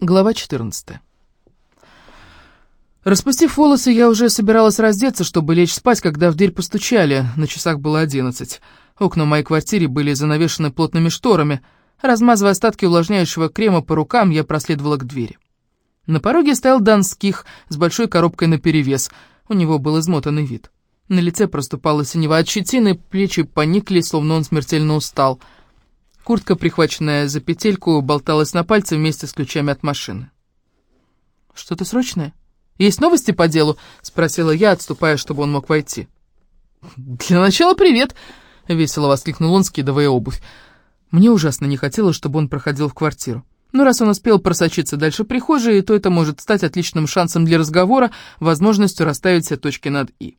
Глава 14. Распустив волосы, я уже собиралась раздеться, чтобы лечь спать, когда в дверь постучали. На часах было одиннадцать. Окна в моей квартире были занавешены плотными шторами. Размазывая остатки увлажняющего крема по рукам, я проследовала к двери. На пороге стоял Донских с большой коробкой наперевес. У него был измотанный вид. На лице проступала синева от щетины, плечи поникли, словно он смертельно устал — Куртка, прихваченная за петельку, болталась на пальце вместе с ключами от машины. «Что-то срочное? Есть новости по делу?» — спросила я, отступая, чтобы он мог войти. «Для начала привет!» — весело воскликнул он, скидывая обувь. Мне ужасно не хотелось, чтобы он проходил в квартиру. Но раз он успел просочиться дальше прихожей, то это может стать отличным шансом для разговора, возможностью расставить все точки над «и».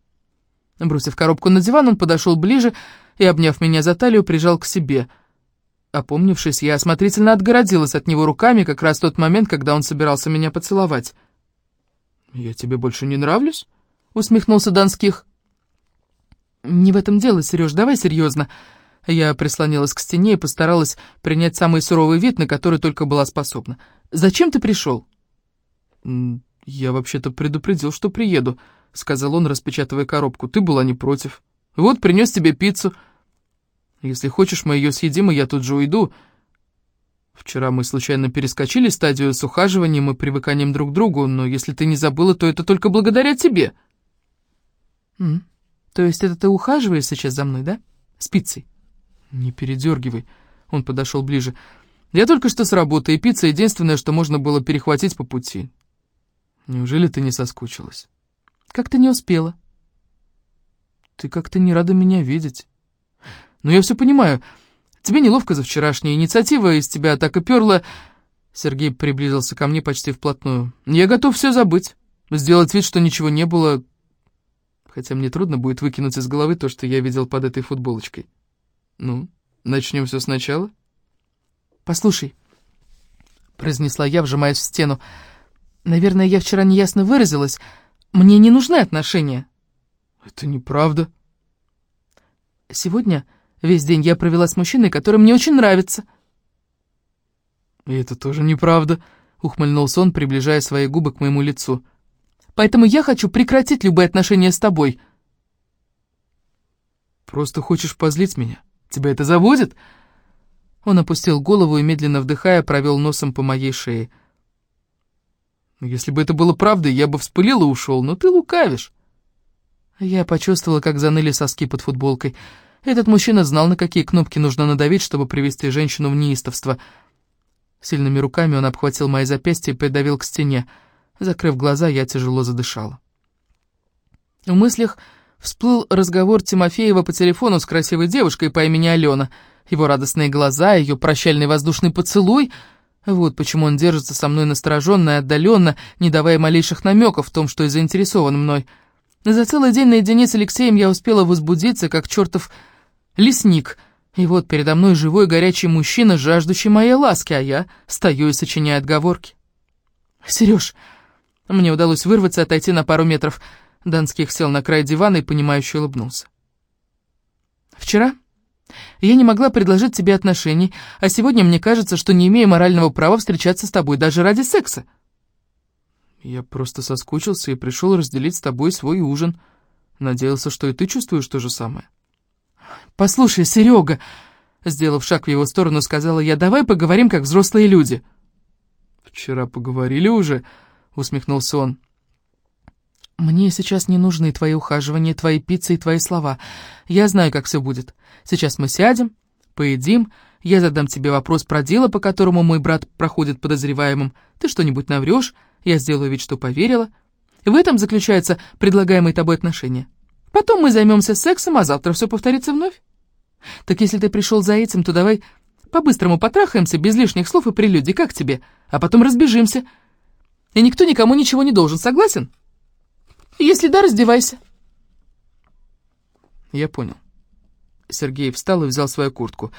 Бросив коробку на диван, он подошел ближе и, обняв меня за талию, прижал к себе — Опомнившись, я осмотрительно отгородилась от него руками как раз в тот момент, когда он собирался меня поцеловать. «Я тебе больше не нравлюсь?» — усмехнулся Донских. «Не в этом дело, Сереж, давай серьезно». Я прислонилась к стене и постаралась принять самый суровый вид, на который только была способна. «Зачем ты пришел?» «Я вообще-то предупредил, что приеду», — сказал он, распечатывая коробку. «Ты была не против. Вот, принес тебе пиццу». Если хочешь, мы ее съедим, и я тут же уйду. Вчера мы случайно перескочили стадию с ухаживанием и привыканием друг к другу, но если ты не забыла, то это только благодаря тебе. Mm. То есть это ты ухаживаешь сейчас за мной, да? С пиццей? Не передергивай. Он подошел ближе. Я только что с работы, и пицца единственное, что можно было перехватить по пути. Неужели ты не соскучилась? Как ты не успела? Ты как-то не рада меня видеть. «Ну, я все понимаю. Тебе неловко за вчерашнюю инициатива из тебя так и перла...» Сергей приблизился ко мне почти вплотную. «Я готов все забыть, сделать вид, что ничего не было, хотя мне трудно будет выкинуть из головы то, что я видел под этой футболочкой. Ну, начнем все сначала?» «Послушай», — произнесла я, вжимаясь в стену, — «наверное, я вчера неясно выразилась. Мне не нужны отношения». «Это неправда». «Сегодня...» Весь день я провела с мужчиной, который мне очень нравится». «И это тоже неправда», — ухмыльнулся он, приближая свои губы к моему лицу. «Поэтому я хочу прекратить любые отношения с тобой». «Просто хочешь позлить меня? Тебя это заводит?» Он опустил голову и, медленно вдыхая, провел носом по моей шее. «Если бы это было правдой, я бы вспылил и ушел, но ты лукавишь». Я почувствовала, как заныли соски под футболкой. Этот мужчина знал, на какие кнопки нужно надавить, чтобы привести женщину в неистовство. Сильными руками он обхватил мои запястья и придавил к стене. Закрыв глаза, я тяжело задышала. В мыслях всплыл разговор Тимофеева по телефону с красивой девушкой по имени Алена. Его радостные глаза, ее прощальный воздушный поцелуй. Вот почему он держится со мной настороженно и отдаленно, не давая малейших намеков в том, что и заинтересован мной. За целый день наедине с Алексеем я успела возбудиться, как чертов лесник. И вот передо мной живой горячий мужчина, жаждущий моей ласки, а я стою и сочиняю отговорки. «Сереж!» Мне удалось вырваться, отойти на пару метров. Донских сел на край дивана и, понимающе улыбнулся. «Вчера я не могла предложить тебе отношений, а сегодня мне кажется, что не имею морального права встречаться с тобой даже ради секса». «Я просто соскучился и пришел разделить с тобой свой ужин. Надеялся, что и ты чувствуешь то же самое». «Послушай, Серега!» Сделав шаг в его сторону, сказала я, «давай поговорим, как взрослые люди». «Вчера поговорили уже?» — усмехнулся он. «Мне сейчас не нужны твои ухаживания, твои пиццы и твои слова. Я знаю, как все будет. Сейчас мы сядем, поедим, я задам тебе вопрос про дело, по которому мой брат проходит подозреваемым. Ты что-нибудь наврешь, я сделаю вид, что поверила. В этом заключается предлагаемые тобой отношения. Потом мы займемся сексом, а завтра все повторится вновь. Так если ты пришел за этим, то давай по-быстрому потрахаемся, без лишних слов и прелюдий, как тебе? А потом разбежимся. И никто никому ничего не должен, согласен? Если да, раздевайся. Я понял. Сергей встал и взял свою куртку.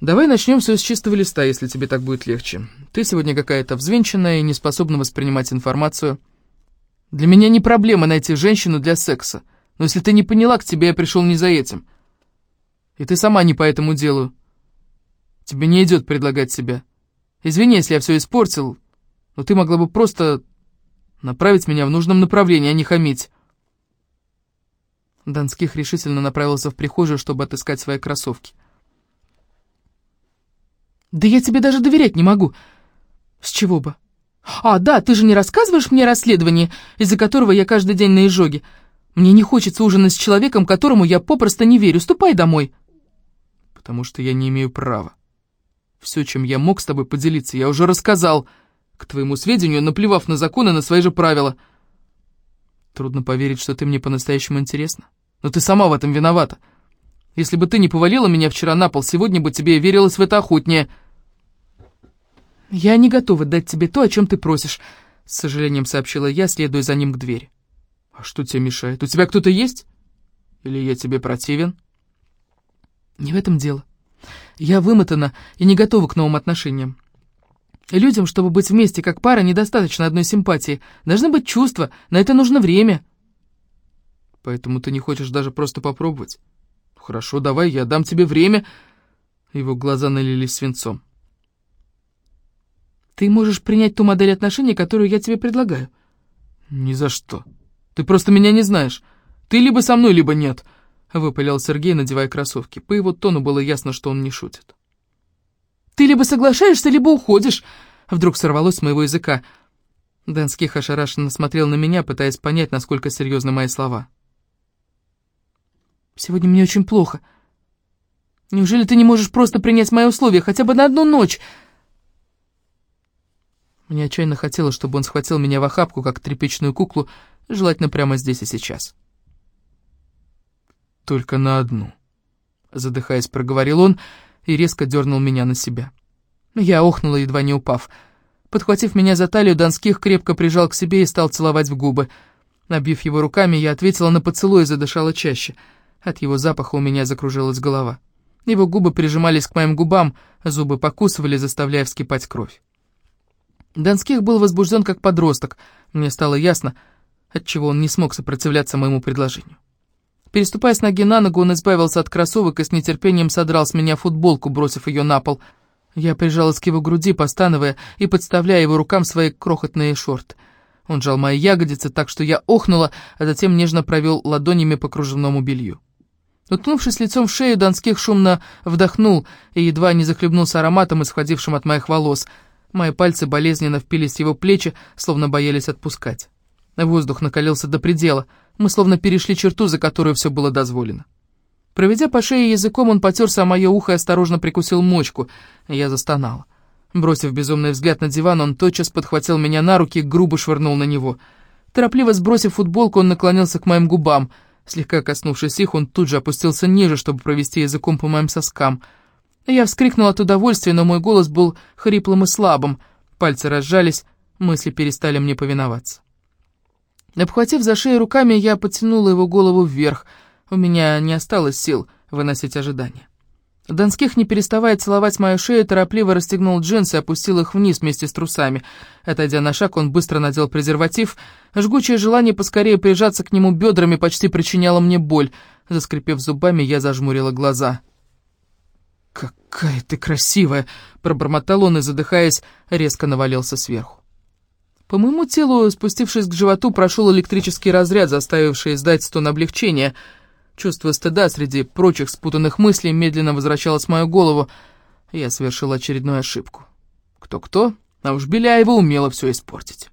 «Давай начнем все с чистого листа, если тебе так будет легче. Ты сегодня какая-то взвинченная и не способна воспринимать информацию. Для меня не проблема найти женщину для секса. Но если ты не поняла, к тебе я пришел не за этим. И ты сама не по этому делу. Тебе не идет предлагать себя. Извини, если я все испортил. Но ты могла бы просто направить меня в нужном направлении, а не хамить». Донских решительно направился в прихожую, чтобы отыскать свои кроссовки. «Да я тебе даже доверять не могу. С чего бы? А, да, ты же не рассказываешь мне расследование, из-за которого я каждый день на изжоге. Мне не хочется ужинать с человеком, которому я попросту не верю. Ступай домой». «Потому что я не имею права. Все, чем я мог с тобой поделиться, я уже рассказал, к твоему сведению, наплевав на законы, на свои же правила». Трудно поверить, что ты мне по-настоящему интересна. Но ты сама в этом виновата. Если бы ты не повалила меня вчера на пол, сегодня бы тебе верилось в это охотнее. Я не готова дать тебе то, о чем ты просишь, с сожалением сообщила я, следуя за ним к двери. А что тебе мешает? У тебя кто-то есть? Или я тебе противен? Не в этом дело. Я вымотана и не готова к новым отношениям. Людям, чтобы быть вместе как пара, недостаточно одной симпатии. Должны быть чувства, на это нужно время. Поэтому ты не хочешь даже просто попробовать? Хорошо, давай, я дам тебе время. Его глаза налились свинцом. Ты можешь принять ту модель отношений, которую я тебе предлагаю. Ни за что. Ты просто меня не знаешь. Ты либо со мной, либо нет. Выпалил Сергей, надевая кроссовки. По его тону было ясно, что он не шутит. Ты либо соглашаешься, либо уходишь!» Вдруг сорвалось с моего языка. Дэнских ошарашенно смотрел на меня, пытаясь понять, насколько серьезны мои слова. «Сегодня мне очень плохо. Неужели ты не можешь просто принять мои условия хотя бы на одну ночь?» Мне отчаянно хотелось, чтобы он схватил меня в охапку, как тряпичную куклу, желательно прямо здесь и сейчас. «Только на одну», — задыхаясь, проговорил он, — и резко дернул меня на себя. Я охнула, едва не упав. Подхватив меня за талию, Донских крепко прижал к себе и стал целовать в губы. Набив его руками, я ответила на поцелуй и задышала чаще. От его запаха у меня закружилась голова. Его губы прижимались к моим губам, зубы покусывали, заставляя вскипать кровь. Донских был возбужден как подросток. Мне стало ясно, отчего он не смог сопротивляться моему предложению. Переступая с ноги на ногу, он избавился от кроссовок и с нетерпением содрал с меня футболку, бросив ее на пол. Я прижалась к его груди, постановая и подставляя его рукам свои крохотные шорты. Он жал мои ягодицы так, что я охнула, а затем нежно провел ладонями по кружевному белью. Уткнувшись лицом в шею, Донских шумно вдохнул и едва не захлебнулся ароматом, исходившим от моих волос. Мои пальцы болезненно впились в его плечи, словно боялись отпускать. Воздух накалился до предела — мы словно перешли черту, за которую все было дозволено. Проведя по шее языком, он потерся о мое ухо и осторожно прикусил мочку. Я застонала. Бросив безумный взгляд на диван, он тотчас подхватил меня на руки и грубо швырнул на него. Торопливо сбросив футболку, он наклонился к моим губам. Слегка коснувшись их, он тут же опустился ниже, чтобы провести языком по моим соскам. Я вскрикнула от удовольствия, но мой голос был хриплым и слабым. Пальцы разжались, мысли перестали мне повиноваться. Обхватив за шею руками, я потянула его голову вверх. У меня не осталось сил выносить ожидания. Донских, не переставая целовать мою шею, торопливо расстегнул джинсы опустил их вниз вместе с трусами. Отойдя на шаг, он быстро надел презерватив. Жгучее желание поскорее прижаться к нему бедрами почти причиняло мне боль. Заскрипев зубами, я зажмурила глаза. «Какая ты красивая!» — пробормотал он и, задыхаясь, резко навалился сверху. По моему телу, спустившись к животу, прошел электрический разряд, заставивший издать стон облегчения. Чувство стыда среди прочих спутанных мыслей медленно возвращалось в мою голову. Я совершил очередную ошибку. Кто-кто, а уж Беляева умела все испортить.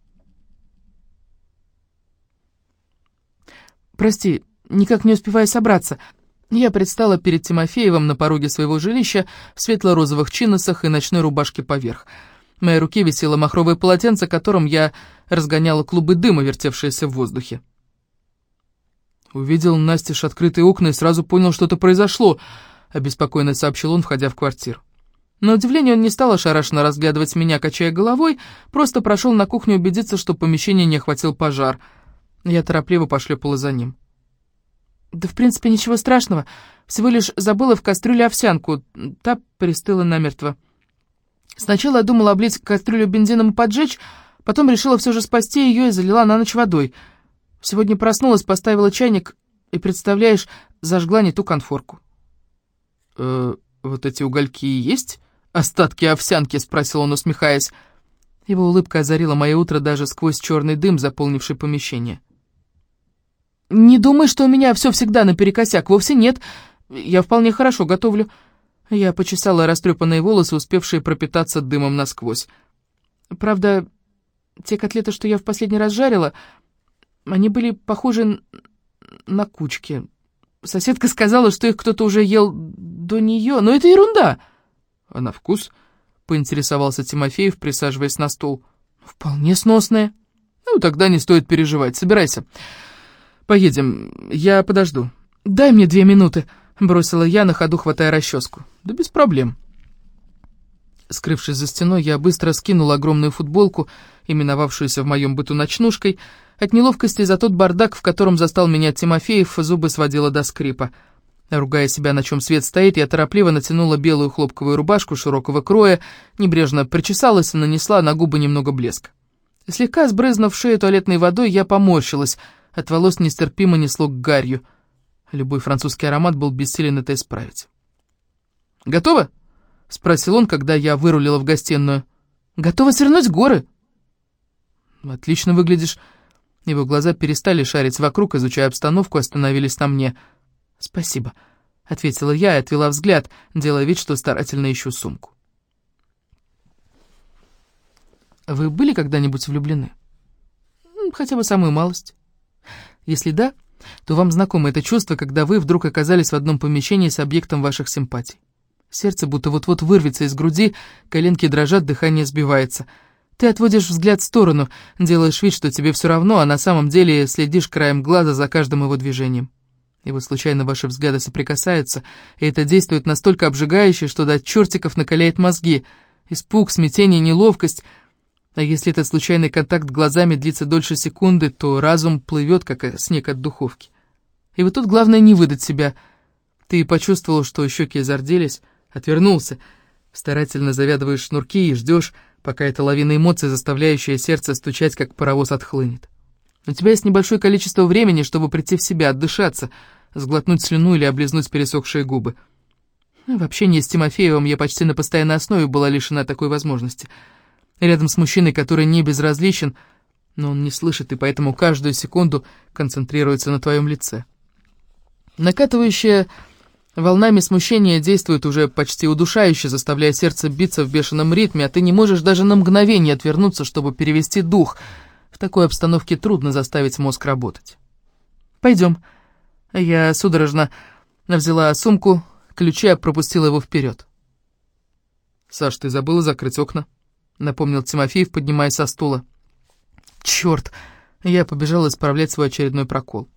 «Прости, никак не успеваю собраться», я предстала перед Тимофеевым на пороге своего жилища в светло-розовых чиносах и ночной рубашке поверх. В моей руке висело махровое полотенце, которым я разгоняла клубы дыма, вертевшиеся в воздухе. Увидел Настеж открытые окна и сразу понял, что-то произошло, обеспокоенно сообщил он, входя в квартиру. На удивление он не стал ошарашенно разглядывать меня, качая головой, просто прошел на кухню убедиться, что помещение не охватил пожар. Я торопливо пошлепала за ним. «Да в принципе ничего страшного, всего лишь забыла в кастрюле овсянку, та пристыла намертво». Сначала я думала облить кастрюлю бензином и поджечь, потом решила все же спасти ее и залила на ночь водой. Сегодня проснулась, поставила чайник и, представляешь, зажгла не ту конфорку. «Э, «Вот эти угольки и есть? Остатки овсянки?» — спросил он, усмехаясь. Его улыбка озарила мое утро даже сквозь черный дым, заполнивший помещение. «Не думай, что у меня все всегда наперекосяк. Вовсе нет. Я вполне хорошо готовлю». Я почесала растрепанные волосы, успевшие пропитаться дымом насквозь. Правда, те котлеты, что я в последний раз жарила, они были похожи на кучки. Соседка сказала, что их кто-то уже ел до нее, но это ерунда. А на вкус? Поинтересовался Тимофеев, присаживаясь на стул. Вполне сносные. Ну, тогда не стоит переживать. Собирайся. Поедем. Я подожду. Дай мне две минуты, бросила я, на ходу хватая расческу. Да без проблем. Скрывшись за стеной, я быстро скинула огромную футболку, именовавшуюся в моем быту ночнушкой. От неловкости за тот бардак, в котором застал меня Тимофеев, зубы сводила до скрипа. Ругая себя, на чем свет стоит, я торопливо натянула белую хлопковую рубашку широкого кроя, небрежно причесалась и нанесла на губы немного блеска. Слегка сбрызнув шею туалетной водой, я поморщилась. От волос нестерпимо несло к гарью. Любой французский аромат был бессилен это исправить. «Готово?» — спросил он, когда я вырулила в гостиную. «Готова свернуть горы?» «Отлично выглядишь». Его глаза перестали шарить вокруг, изучая обстановку, остановились на мне. «Спасибо», — ответила я и отвела взгляд, делая вид, что старательно ищу сумку. «Вы были когда-нибудь влюблены?» «Хотя бы самую малость. Если да, то вам знакомо это чувство, когда вы вдруг оказались в одном помещении с объектом ваших симпатий. Сердце будто вот-вот вырвется из груди, коленки дрожат, дыхание сбивается. Ты отводишь взгляд в сторону, делаешь вид, что тебе все равно, а на самом деле следишь краем глаза за каждым его движением. И вот случайно ваши взгляды соприкасаются, и это действует настолько обжигающе, что до чертиков накаляет мозги. Испуг, смятение, неловкость. А если этот случайный контакт глазами длится дольше секунды, то разум плывет, как снег от духовки. И вот тут главное не выдать себя. Ты почувствовал, что щеки зарделись, Отвернулся. Старательно завязываешь шнурки и ждешь, пока эта лавина эмоций, заставляющая сердце стучать, как паровоз, отхлынет. У тебя есть небольшое количество времени, чтобы прийти в себя, отдышаться, сглотнуть слюну или облизнуть пересохшие губы. В общении с Тимофеевым я почти на постоянной основе была лишена такой возможности. Рядом с мужчиной, который не безразличен, но он не слышит и поэтому каждую секунду концентрируется на твоем лице. Накатывающая Волнами смущения действует уже почти удушающе, заставляя сердце биться в бешеном ритме, а ты не можешь даже на мгновение отвернуться, чтобы перевести дух. В такой обстановке трудно заставить мозг работать. «Пойдем». Я судорожно взяла сумку, ключи, пропустила его вперед. «Саш, ты забыла закрыть окна?» — напомнил Тимофеев, поднимаясь со стула. «Черт!» — я побежала исправлять свой очередной прокол.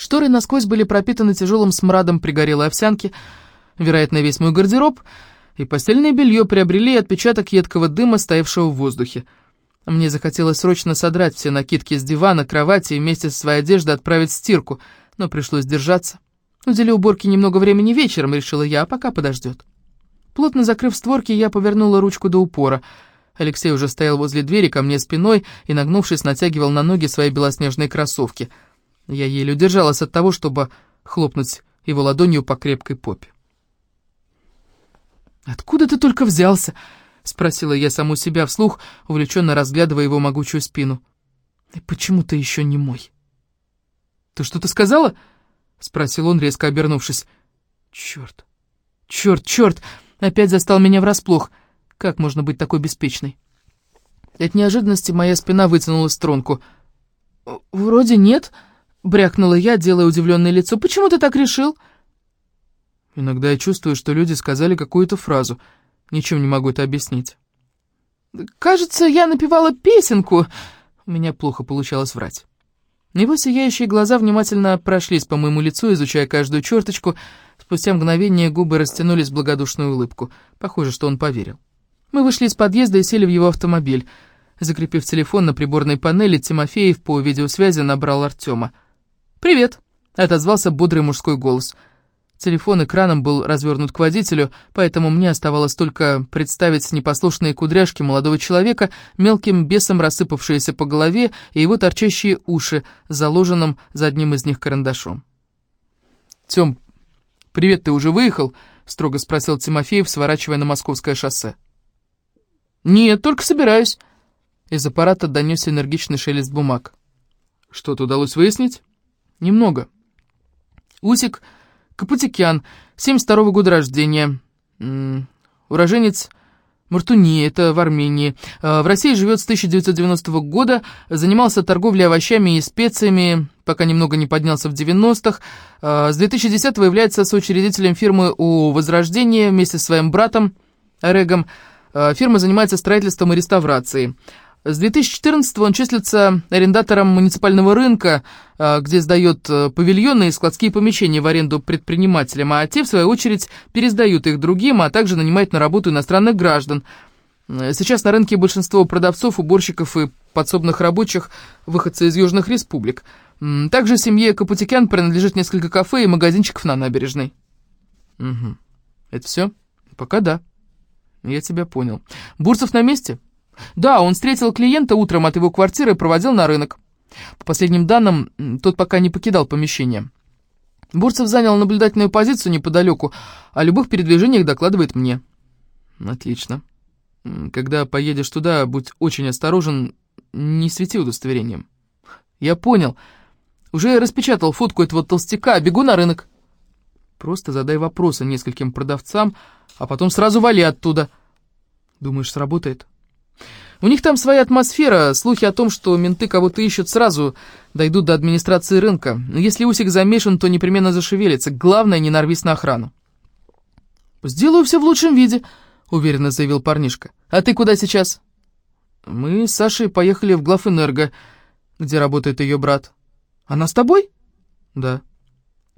Шторы насквозь были пропитаны тяжелым смрадом пригорелой овсянки, вероятно, весь мой гардероб, и постельное белье приобрели отпечаток едкого дыма, стоявшего в воздухе. Мне захотелось срочно содрать все накидки с дивана, кровати и вместе со своей одеждой отправить в стирку, но пришлось держаться. Удели уборки немного времени вечером, решила я, а пока подождет. Плотно закрыв створки, я повернула ручку до упора. Алексей уже стоял возле двери ко мне спиной и, нагнувшись, натягивал на ноги свои белоснежные кроссовки — я еле удержалась от того, чтобы хлопнуть его ладонью по крепкой попе. «Откуда ты только взялся?» — спросила я саму себя вслух, увлеченно разглядывая его могучую спину. «И почему ты еще не мой?» «Ты что-то сказала?» — спросил он, резко обернувшись. «Черт! Черт, черт! Опять застал меня врасплох. Как можно быть такой беспечной?» От неожиданности моя спина вытянулась в струнку. «Вроде нет», — брякнула я, делая удивленное лицо. «Почему ты так решил?» Иногда я чувствую, что люди сказали какую-то фразу. Ничем не могу это объяснить. «Кажется, я напевала песенку». У меня плохо получалось врать. Его сияющие глаза внимательно прошлись по моему лицу, изучая каждую черточку. Спустя мгновение губы растянулись в благодушную улыбку. Похоже, что он поверил. Мы вышли из подъезда и сели в его автомобиль. Закрепив телефон на приборной панели, Тимофеев по видеосвязи набрал Артема. «Привет», — отозвался бодрый мужской голос. Телефон экраном был развернут к водителю, поэтому мне оставалось только представить непослушные кудряшки молодого человека, мелким бесом рассыпавшиеся по голове и его торчащие уши, заложенным за одним из них карандашом. «Тём, привет, ты уже выехал?» — строго спросил Тимофеев, сворачивая на московское шоссе. «Нет, только собираюсь». Из аппарата донесся энергичный шелест бумаг. «Что-то удалось выяснить?» «Немного». Усик Капутикян, 72 -го года рождения. Уроженец Мартуни, это в Армении. А, в России живет с 1990 года, занимался торговлей овощами и специями, пока немного не поднялся в 90-х. А, с 2010 является соучредителем фирмы «У Возрождения» вместе с своим братом Регом. А, фирма занимается строительством и реставрацией. С 2014 он числится арендатором муниципального рынка, а, где сдает э, павильоны и складские помещения в аренду предпринимателям, а те, в свою очередь, пересдают их другим, а также нанимают на работу иностранных граждан. Э, сейчас на рынке большинство продавцов, уборщиков и подсобных рабочих выходцы из южных республик. Также семье Капутикян принадлежит несколько кафе и магазинчиков на набережной. Угу. Это все? Пока да. Я тебя понял. Бурцев на месте? Да, он встретил клиента утром от его квартиры и проводил на рынок. По последним данным, тот пока не покидал помещение. Бурцев занял наблюдательную позицию неподалеку, о любых передвижениях докладывает мне. Отлично. Когда поедешь туда, будь очень осторожен, не свети удостоверением. Я понял. Уже распечатал фотку этого толстяка, бегу на рынок. Просто задай вопросы нескольким продавцам, а потом сразу вали оттуда. Думаешь, сработает? У них там своя атмосфера, слухи о том, что менты кого-то ищут сразу, дойдут до администрации рынка. Если Усик замешан, то непременно зашевелится. Главное, не нарвись на охрану. «Сделаю все в лучшем виде», — уверенно заявил парнишка. «А ты куда сейчас?» «Мы с Сашей поехали в Главэнерго, где работает ее брат». «Она с тобой?» «Да».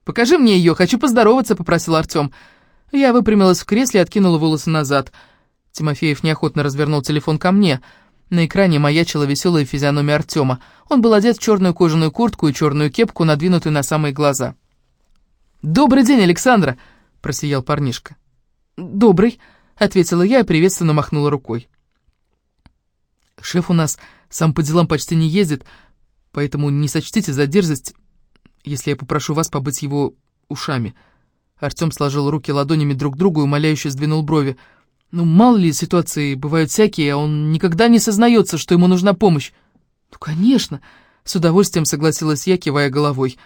«Покажи мне ее, хочу поздороваться», — попросил Артем. Я выпрямилась в кресле и откинула волосы назад. Тимофеев неохотно развернул телефон ко мне. На экране маячила веселая физиономия Артема. Он был одет в черную кожаную куртку и черную кепку, надвинутую на самые глаза. «Добрый день, Александра!» — просиял парнишка. «Добрый», — ответила я и приветственно махнула рукой. «Шеф у нас сам по делам почти не ездит, поэтому не сочтите за дерзость, если я попрошу вас побыть его ушами». Артем сложил руки ладонями друг к другу и умоляюще сдвинул брови. Ну, мало ли, ситуации бывают всякие, а он никогда не сознается, что ему нужна помощь. Ну, конечно, с удовольствием согласилась я, кивая головой.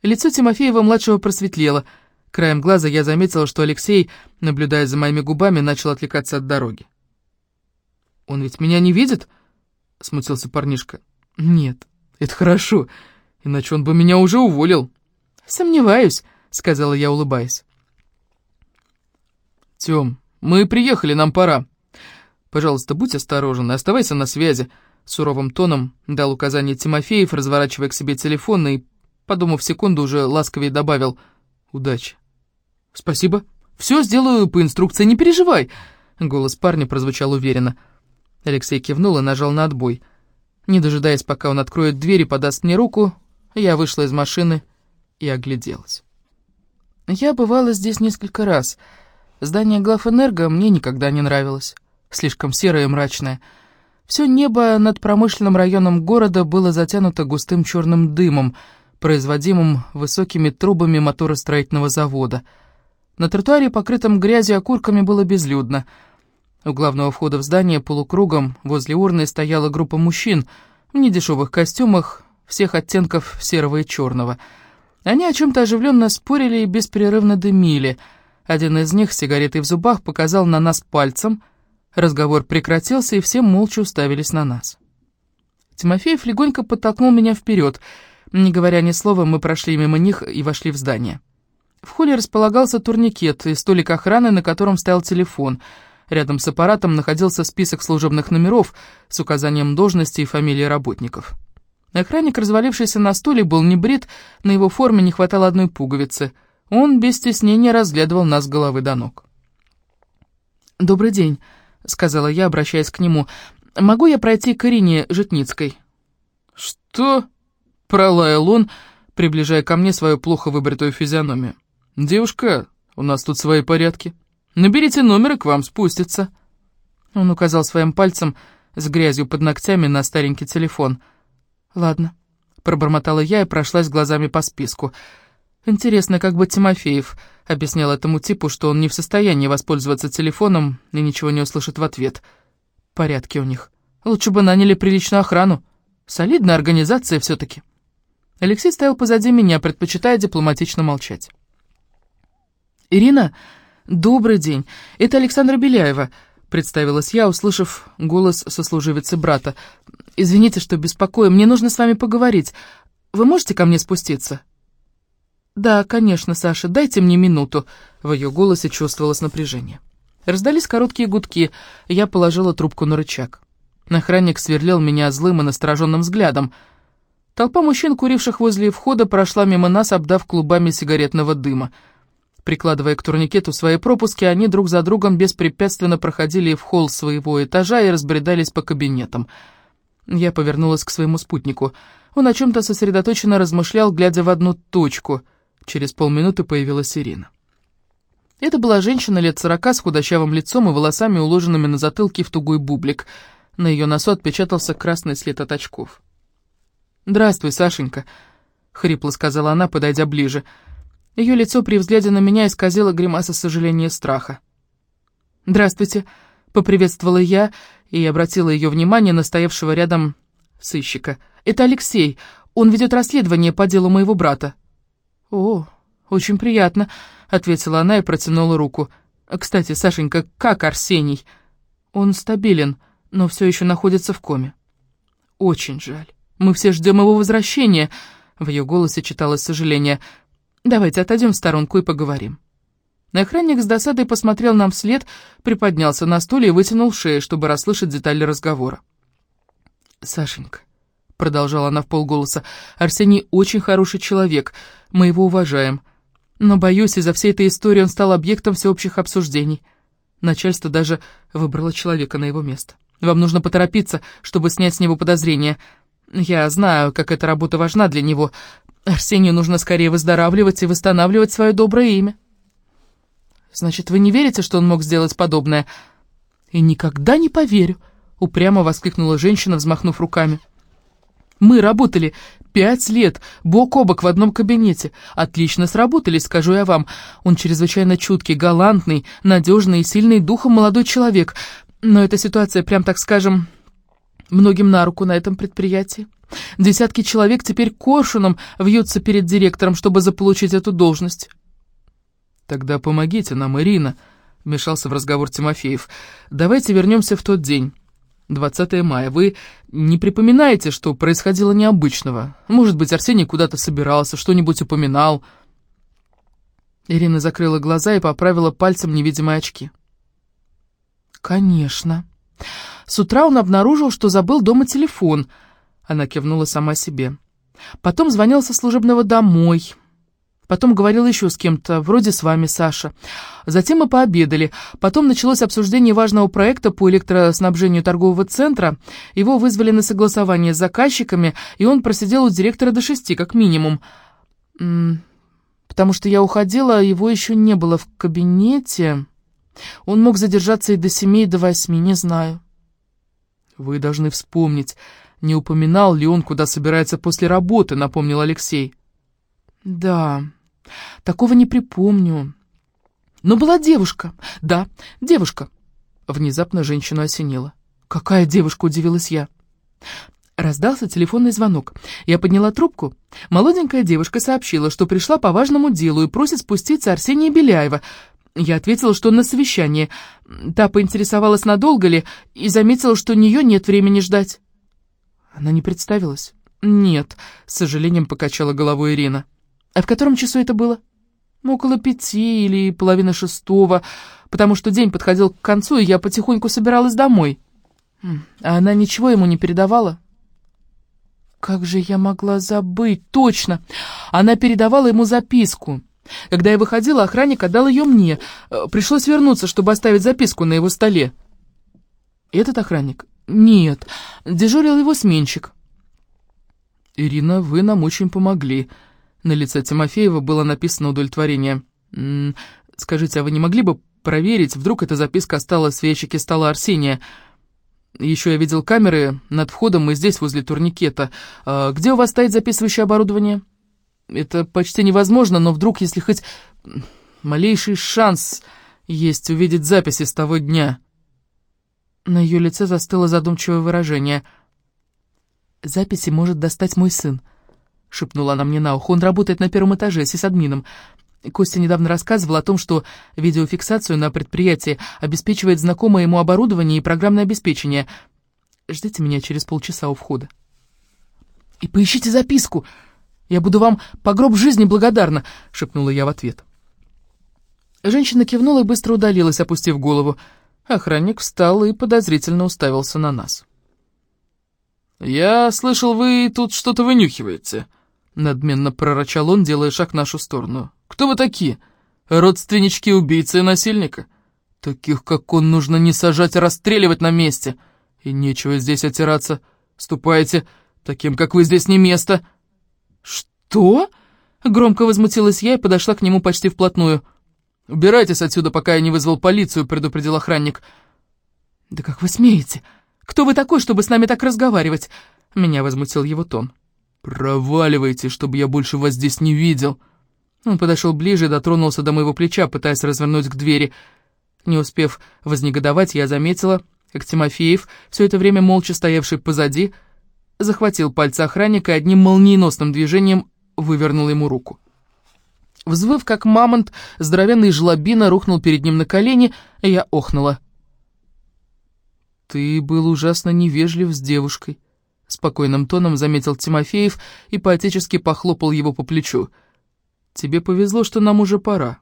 Лицо Тимофеева-младшего просветлело. Краем глаза я заметила, что Алексей, наблюдая за моими губами, начал отвлекаться от дороги. «Он ведь меня не видит?» — смутился парнишка. «Нет, это хорошо, иначе он бы меня уже уволил». «Сомневаюсь», — сказала я, улыбаясь. «Тём, «Мы приехали, нам пора. Пожалуйста, будь осторожен и оставайся на связи», — суровым тоном дал указание Тимофеев, разворачивая к себе телефон и, подумав секунду, уже ласковее добавил «Удачи». «Спасибо. Все сделаю по инструкции, не переживай», — голос парня прозвучал уверенно. Алексей кивнул и нажал на отбой. Не дожидаясь, пока он откроет дверь и подаст мне руку, я вышла из машины и огляделась. Я бывала здесь несколько раз — Здание главэнерго мне никогда не нравилось. Слишком серое и мрачное. Все небо над промышленным районом города было затянуто густым черным дымом, производимым высокими трубами моторостроительного завода. На тротуаре, покрытом грязью окурками, было безлюдно. У главного входа в здание полукругом возле урны стояла группа мужчин в недешевых костюмах всех оттенков серого и черного. Они о чем-то оживленно спорили и беспрерывно дымили — один из них с сигаретой в зубах показал на нас пальцем. Разговор прекратился, и все молча уставились на нас. Тимофеев легонько подтолкнул меня вперед. Не говоря ни слова, мы прошли мимо них и вошли в здание. В холле располагался турникет и столик охраны, на котором стоял телефон. Рядом с аппаратом находился список служебных номеров с указанием должности и фамилии работников. Охранник, развалившийся на стуле, был не брит, на его форме не хватало одной пуговицы — он без стеснения разглядывал нас с головы до ног. «Добрый день», — сказала я, обращаясь к нему. «Могу я пройти к Ирине Житницкой?» «Что?» — пролаял он, приближая ко мне свою плохо выбритую физиономию. «Девушка, у нас тут свои порядки. Наберите номер и к вам спустится». Он указал своим пальцем с грязью под ногтями на старенький телефон. «Ладно», — пробормотала я и прошлась глазами по списку — Интересно, как бы Тимофеев объяснял этому типу, что он не в состоянии воспользоваться телефоном и ничего не услышит в ответ. Порядки у них. Лучше бы наняли приличную охрану. Солидная организация все-таки. Алексей стоял позади меня, предпочитая дипломатично молчать. «Ирина, добрый день. Это Александра Беляева», — представилась я, услышав голос сослуживицы брата. «Извините, что беспокою. Мне нужно с вами поговорить. Вы можете ко мне спуститься?» «Да, конечно, Саша. Дайте мне минуту». В ее голосе чувствовалось напряжение. Раздались короткие гудки. Я положила трубку на рычаг. Охранник сверлил меня злым и настороженным взглядом. Толпа мужчин, куривших возле входа, прошла мимо нас, обдав клубами сигаретного дыма. Прикладывая к турникету свои пропуски, они друг за другом беспрепятственно проходили в холл своего этажа и разбредались по кабинетам. Я повернулась к своему спутнику. Он о чем-то сосредоточенно размышлял, глядя в одну точку. Через полминуты появилась Ирина. Это была женщина лет сорока с худощавым лицом и волосами, уложенными на затылке в тугой бублик — на ее носу отпечатался красный след от очков. «Здравствуй, Сашенька», — хрипло сказала она, подойдя ближе. Ее лицо при взгляде на меня исказило гримаса сожаления и страха. «Здравствуйте», — поприветствовала я и обратила ее внимание на стоявшего рядом сыщика. «Это Алексей. Он ведет расследование по делу моего брата». «О, очень приятно», — ответила она и протянула руку. «Кстати, Сашенька, как Арсений?» «Он стабилен», но все еще находится в коме. Очень жаль. Мы все ждем его возвращения. В ее голосе читалось сожаление. Давайте отойдем в сторонку и поговорим. Охранник с досадой посмотрел нам вслед, приподнялся на стуле и вытянул шею, чтобы расслышать детали разговора. «Сашенька», — продолжала она в полголоса, — «Арсений очень хороший человек, мы его уважаем. Но, боюсь, из-за всей этой истории он стал объектом всеобщих обсуждений. Начальство даже выбрало человека на его место». Вам нужно поторопиться, чтобы снять с него подозрения. Я знаю, как эта работа важна для него. Арсению нужно скорее выздоравливать и восстанавливать свое доброе имя. Значит, вы не верите, что он мог сделать подобное? И никогда не поверю, упрямо воскликнула женщина, взмахнув руками. Мы работали пять лет, бок о бок в одном кабинете. Отлично сработали, скажу я вам. Он чрезвычайно чуткий, галантный, надежный и сильный духом молодой человек. Но эта ситуация, прям так скажем, многим на руку на этом предприятии. Десятки человек теперь коршуном вьются перед директором, чтобы заполучить эту должность. «Тогда помогите нам, Ирина», — вмешался в разговор Тимофеев. «Давайте вернемся в тот день, 20 мая. Вы не припоминаете, что происходило необычного? Может быть, Арсений куда-то собирался, что-нибудь упоминал?» Ирина закрыла глаза и поправила пальцем невидимые очки. «Конечно. С утра он обнаружил, что забыл дома телефон». Она кивнула сама себе. Потом звонил со служебного домой. Потом говорил еще с кем-то, вроде с вами, Саша. Затем мы пообедали. Потом началось обсуждение важного проекта по электроснабжению торгового центра. Его вызвали на согласование с заказчиками, и он просидел у директора до шести, как минимум. Потому что я уходила, его еще не было в кабинете. Он мог задержаться и до семи, и до восьми, не знаю. Вы должны вспомнить, не упоминал ли он, куда собирается после работы, напомнил Алексей. Да, такого не припомню. Но была девушка. Да, девушка. Внезапно женщину осенило. «Какая девушка?» — удивилась я. Раздался телефонный звонок. Я подняла трубку. Молоденькая девушка сообщила, что пришла по важному делу и просит спуститься Арсения Беляева, я ответила, что на совещании. Та поинтересовалась, надолго ли, и заметила, что у нее нет времени ждать. Она не представилась? Нет, с сожалением покачала головой Ирина. А в котором часу это было? Около пяти или половины шестого, потому что день подходил к концу, и я потихоньку собиралась домой. А она ничего ему не передавала? Как же я могла забыть? Точно! Она передавала ему записку. Когда я выходила, охранник отдал ее мне. Э, пришлось вернуться, чтобы оставить записку на его столе. Этот охранник? Нет, дежурил его сменщик. «Ирина, вы нам очень помогли». На лице Тимофеева было написано удовлетворение. «Скажите, а вы не могли бы проверить, вдруг эта записка осталась в ящике стола Арсения?» Еще я видел камеры над входом и здесь, возле турникета. А где у вас стоит записывающее оборудование?» Это почти невозможно, но вдруг, если хоть малейший шанс есть увидеть записи с того дня. На ее лице застыло задумчивое выражение. «Записи может достать мой сын», — шепнула она мне на ухо. «Он работает на первом этаже, с админом. Костя недавно рассказывал о том, что видеофиксацию на предприятии обеспечивает знакомое ему оборудование и программное обеспечение. Ждите меня через полчаса у входа. «И поищите записку. Я буду вам по гроб жизни благодарна», — шепнула я в ответ. Женщина кивнула и быстро удалилась, опустив голову. Охранник встал и подозрительно уставился на нас. «Я слышал, вы тут что-то вынюхиваете», — надменно прорычал он, делая шаг в нашу сторону. «Кто вы такие? Родственнички убийцы и насильника? Таких, как он, нужно не сажать, а расстреливать на месте. И нечего здесь отираться. Ступайте, таким, как вы, здесь не место». «Что?» — громко возмутилась я и подошла к нему почти вплотную. «Убирайтесь отсюда, пока я не вызвал полицию», — предупредил охранник. «Да как вы смеете? Кто вы такой, чтобы с нами так разговаривать?» Меня возмутил его тон. «Проваливайте, чтобы я больше вас здесь не видел». Он подошел ближе и дотронулся до моего плеча, пытаясь развернуть к двери. Не успев вознегодовать, я заметила, как Тимофеев, все это время молча стоявший позади, захватил пальцы охранника и одним молниеносным движением вывернул ему руку. Взвыв, как мамонт, здоровенный жлобина рухнул перед ним на колени, и я охнула. «Ты был ужасно невежлив с девушкой», — спокойным тоном заметил Тимофеев и поотечески похлопал его по плечу. «Тебе повезло, что нам уже пора».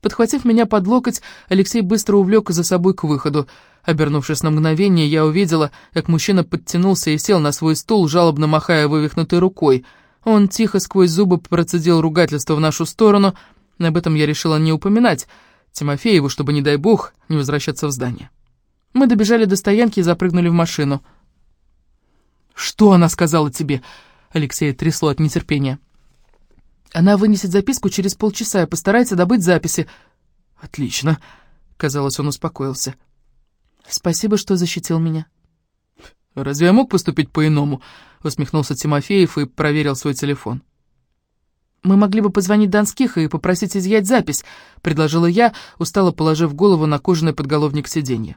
Подхватив меня под локоть, Алексей быстро увлек за собой к выходу. Обернувшись на мгновение, я увидела, как мужчина подтянулся и сел на свой стул, жалобно махая вывихнутой рукой — он тихо сквозь зубы процедил ругательство в нашу сторону, об этом я решила не упоминать Тимофееву, чтобы, не дай бог, не возвращаться в здание. Мы добежали до стоянки и запрыгнули в машину. «Что она сказала тебе?» Алексея трясло от нетерпения. «Она вынесет записку через полчаса и постарается добыть записи». «Отлично», — казалось, он успокоился. «Спасибо, что защитил меня». «Разве я мог поступить по-иному?» — усмехнулся Тимофеев и проверил свой телефон. «Мы могли бы позвонить Донских и попросить изъять запись», — предложила я, устало положив голову на кожаный подголовник сиденья.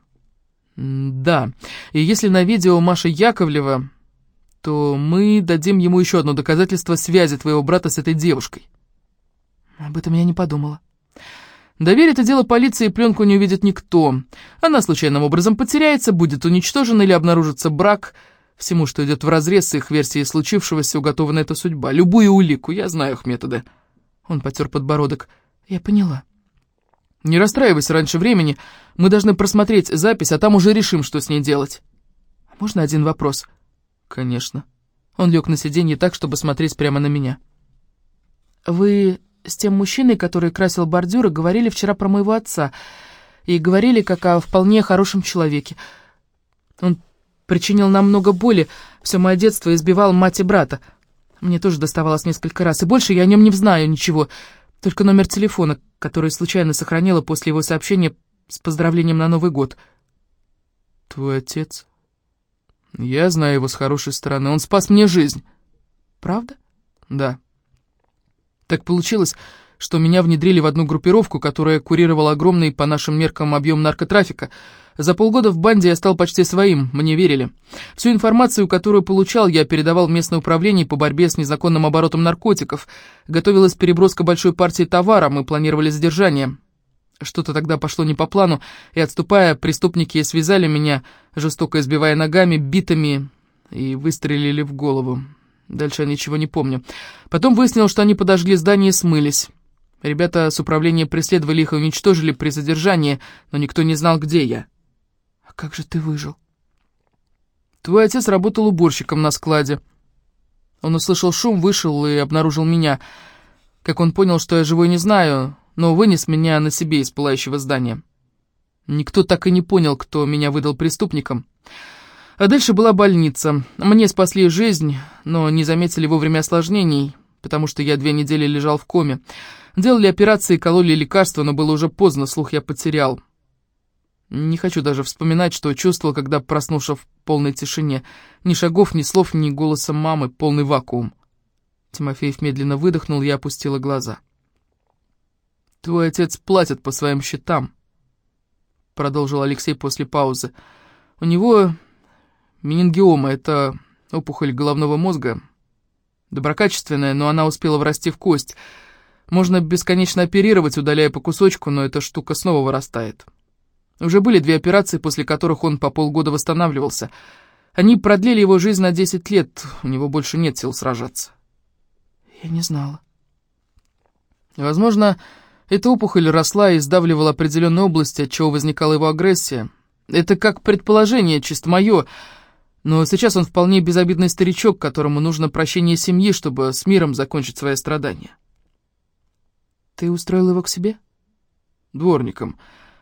«Да, и если на видео Маша Яковлева, то мы дадим ему еще одно доказательство связи твоего брата с этой девушкой». «Об этом я не подумала». Доверь это дело полиции, пленку не увидит никто. Она случайным образом потеряется, будет уничтожена или обнаружится брак. Всему, что идет вразрез с их версией случившегося, уготована эта судьба. Любую улику, я знаю их методы. Он потер подбородок. Я поняла. Не расстраивайся раньше времени. Мы должны просмотреть запись, а там уже решим, что с ней делать. Можно один вопрос? Конечно. Он лег на сиденье так, чтобы смотреть прямо на меня. Вы с тем мужчиной, который красил бордюры, говорили вчера про моего отца. И говорили, как о вполне хорошем человеке. Он причинил нам много боли, все мое детство избивал мать и брата. Мне тоже доставалось несколько раз, и больше я о нем не знаю ничего. Только номер телефона, который случайно сохранила после его сообщения с поздравлением на Новый год. «Твой отец?» «Я знаю его с хорошей стороны. Он спас мне жизнь». «Правда?» «Да». Так получилось, что меня внедрили в одну группировку, которая курировала огромный по нашим меркам объем наркотрафика. За полгода в банде я стал почти своим, мне верили. Всю информацию, которую получал, я передавал в местное управление по борьбе с незаконным оборотом наркотиков. Готовилась переброска большой партии товара, мы планировали задержание. Что-то тогда пошло не по плану, и, отступая, преступники связали меня, жестоко избивая ногами, битами, и выстрелили в голову. Дальше я ничего не помню. Потом выяснил, что они подожгли здание и смылись. Ребята с управления преследовали их и уничтожили при задержании, но никто не знал, где я. А как же ты выжил? Твой отец работал уборщиком на складе. Он услышал шум, вышел и обнаружил меня. Как он понял, что я живой, не знаю, но вынес меня на себе из пылающего здания. Никто так и не понял, кто меня выдал преступникам. А дальше была больница. Мне спасли жизнь, но не заметили вовремя осложнений, потому что я две недели лежал в коме. Делали операции, кололи лекарства, но было уже поздно, слух я потерял. Не хочу даже вспоминать, что чувствовал, когда проснулся в полной тишине. Ни шагов, ни слов, ни голоса мамы, полный вакуум. Тимофеев медленно выдохнул, я опустила глаза. «Твой отец платит по своим счетам», — продолжил Алексей после паузы. У него менингиома, это опухоль головного мозга. Доброкачественная, но она успела врасти в кость. Можно бесконечно оперировать, удаляя по кусочку, но эта штука снова вырастает. Уже были две операции, после которых он по полгода восстанавливался. Они продлили его жизнь на 10 лет, у него больше нет сил сражаться. Я не знала. Возможно, эта опухоль росла и сдавливала определенные области, от чего возникала его агрессия. Это как предположение, чисто мое, но сейчас он вполне безобидный старичок, которому нужно прощение семьи, чтобы с миром закончить свои страдания. Ты устроил его к себе? Дворником.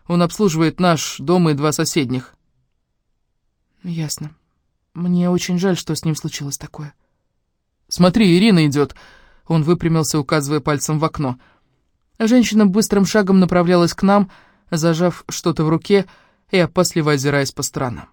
Он обслуживает наш дом и два соседних. Ясно. Мне очень жаль, что с ним случилось такое. Смотри, Ирина идет. Он выпрямился, указывая пальцем в окно. Женщина быстрым шагом направлялась к нам, зажав что-то в руке и опасливо озираясь по сторонам.